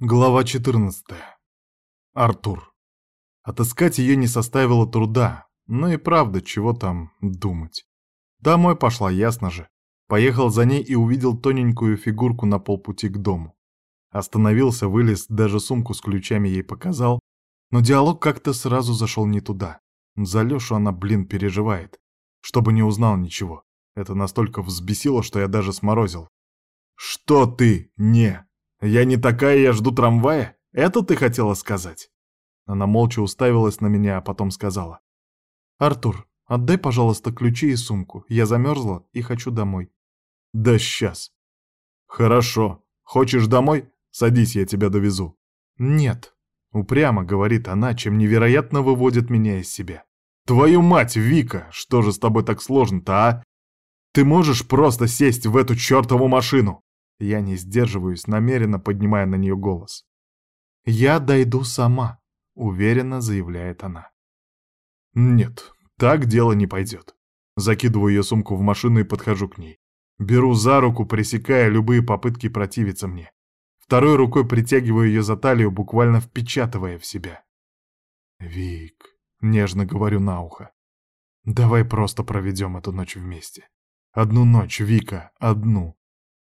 Глава 14. Артур. Отыскать ее не составило труда, но и правда, чего там думать. Домой пошла, ясно же. Поехал за ней и увидел тоненькую фигурку на полпути к дому. Остановился, вылез, даже сумку с ключами ей показал, но диалог как-то сразу зашел не туда. За Лешу она, блин, переживает, чтобы не узнал ничего. Это настолько взбесило, что я даже сморозил. «Что ты не «Я не такая, я жду трамвая? Это ты хотела сказать?» Она молча уставилась на меня, а потом сказала. «Артур, отдай, пожалуйста, ключи и сумку. Я замерзла и хочу домой». «Да сейчас». «Хорошо. Хочешь домой? Садись, я тебя довезу». «Нет», — упрямо говорит она, чем невероятно выводит меня из себя. «Твою мать, Вика, что же с тобой так сложно-то, а? Ты можешь просто сесть в эту чертову машину?» Я не сдерживаюсь, намеренно поднимая на нее голос. «Я дойду сама», — уверенно заявляет она. «Нет, так дело не пойдет». Закидываю ее сумку в машину и подхожу к ней. Беру за руку, пресекая любые попытки противиться мне. Второй рукой притягиваю ее за талию, буквально впечатывая в себя. «Вик», — нежно говорю на ухо, — «давай просто проведем эту ночь вместе. Одну ночь, Вика, одну.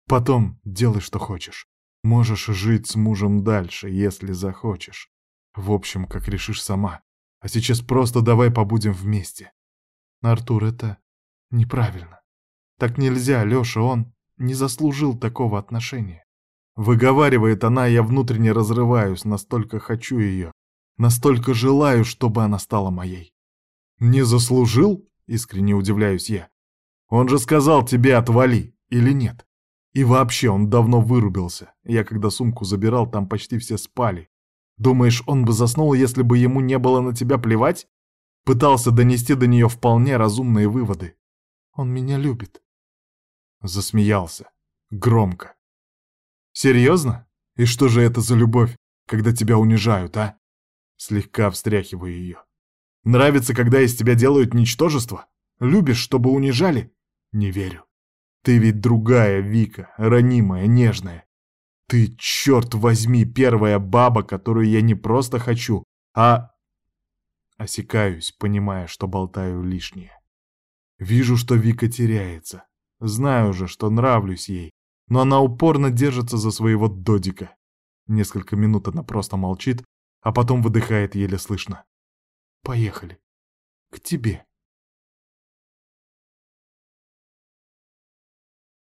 Потом делай, что хочешь. Можешь жить с мужем дальше, если захочешь. В общем, как решишь сама. А сейчас просто давай побудем вместе. Артур, это неправильно. Так нельзя, Лёша, он не заслужил такого отношения. Выговаривает она, я внутренне разрываюсь, настолько хочу ее, настолько желаю, чтобы она стала моей. Не заслужил? Искренне удивляюсь я. Он же сказал тебе отвали, или нет? И вообще, он давно вырубился. Я когда сумку забирал, там почти все спали. Думаешь, он бы заснул, если бы ему не было на тебя плевать? Пытался донести до нее вполне разумные выводы. Он меня любит. Засмеялся. Громко. Серьезно? И что же это за любовь, когда тебя унижают, а? Слегка встряхиваю ее. Нравится, когда из тебя делают ничтожество? Любишь, чтобы унижали? Не верю. Ты ведь другая, Вика, ранимая, нежная. Ты, черт возьми, первая баба, которую я не просто хочу, а... Осекаюсь, понимая, что болтаю лишнее. Вижу, что Вика теряется. Знаю же, что нравлюсь ей, но она упорно держится за своего додика. Несколько минут она просто молчит, а потом выдыхает еле слышно. «Поехали. К тебе».